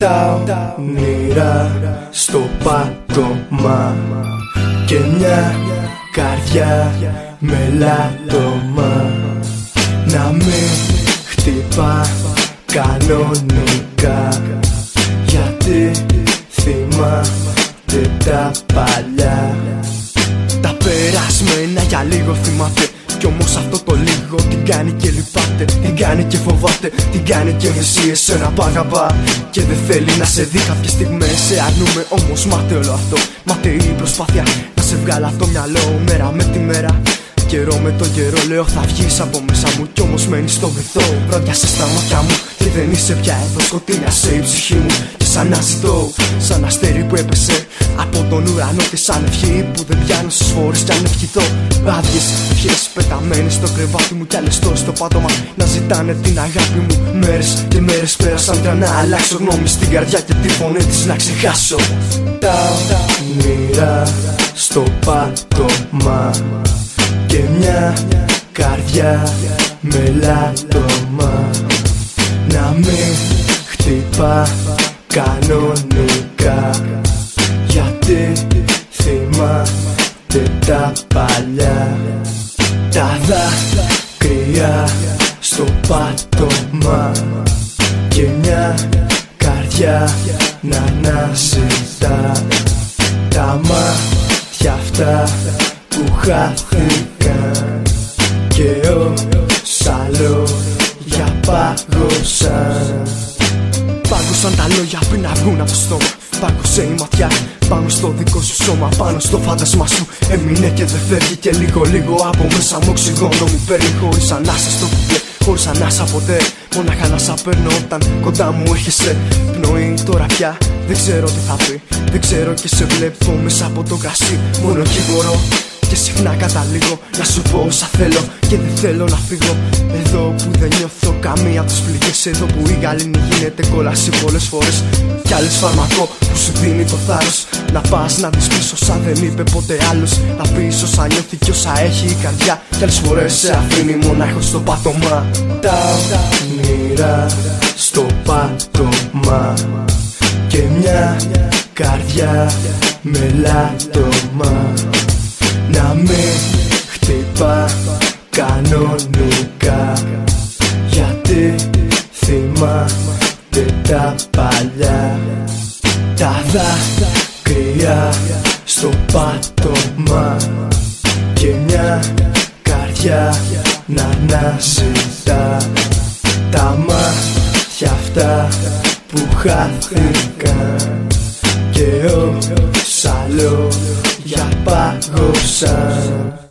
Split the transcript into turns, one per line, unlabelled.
Τα όνειρα στο πάτωμα Και μια καρδιά με λάτωμα. Να μην χτυπά κανονικά Γιατί θυμάται τα παλιά. Τα περασμένα για λίγο θυμάται κι όμως αυτό το λίγο την κάνει και λυπάται, την κάνει και φοβάται, την κάνει και μισεί εσένα που αγαπά. Και δεν θέλει να σε δει κάποιες στιγμές. Σε αρνούμε όμως μάται όλο αυτό. Μάται η προσπάθεια να σε βγάλει αυτό μυαλό μέρα με τη μέρα. Καιρό με το καιρό λέω θα βγεις από μέσα μου Κι όμως μένεις στο βυθό Ρώδιασε στα μάτια μου Και δεν είσαι πια εδώ σκοτεινιάσε η ψυχή μου Και σαν να ζητώ Σαν αστέρι που έπεσε από τον ουρανό Και σαν ευχή που δεν πιάνω στις φορές κι αν ευχηθώ. Άδειες ευχές πεταμένες στο κρεβάτι μου Κι άλλες στο πάτωμα. Να ζητάνε την αγάπη μου. Μέρες και μέρες πέρασαν για να αλλάξω γνώμη στην καρδιά Και τη φωνή της να ξεχάσω. Τα μοίρα στο πάτωμα και μια καρδιά με λάτωμα. Να μην χτυπά κανονικά. Γιατί θυμάται τα παλιά. Τα δάκρυα στο πάτωμα. Και μια καρδιά να αναζητά τα μάτια αυτά που χάθηκαν και όσα λόγια πάγωσαν Πάγωσαν τα λόγια πριν να βγουν από το στόμα Πάγωσε η ματιά. Πάνω στο δικό σου σώμα Πάνω στο φάντασμα σου. Έμεινε και δεν φεύγει Και λίγο λίγο από μέσα μου οξυγόνο μου παίρνει Χωρίς ανάσα στο κουμπλέ Χωρίς ανάσα ποτέ. Μονάχα να σ' παίρνω όταν κοντά μου έρχεσαι. Πνοή τώρα πια δεν ξέρω τι θα πει. Δεν ξέρω και σε βλέπω μέσα από το κρασί Μόνο εκεί μπορώ και συχνά καταλήγω. Να σου πω όσα θέλω Και δεν θέλω να φύγω. Εδώ που δεν νιώθω καμία από τις πληγές Εδώ που η γαλήνη γίνεται κόλαση πολλές φορές. Κι άλλες φαρμακό που σου δίνει το θάρρος. Να πας να δεις πίσω όσα δεν είπε ποτέ άλλος. Να πεις όσα νιώθει και όσα έχει η καρδιά. Κι άλλες φορές σε αφήνει μονάχο στο πάτωμα Τα όνειρα στο πάτωμα Και μια καρδιά με λάτωμα να μην χτυπά κανονικά. Γιατί θυμάται τα παλιά. Τα δάκρυα στο πάτωμα. Και μια καρδιά να αναζητά. Τα μάτια αυτά που χάθηκαν. Και όσα λόγια πάγωσαν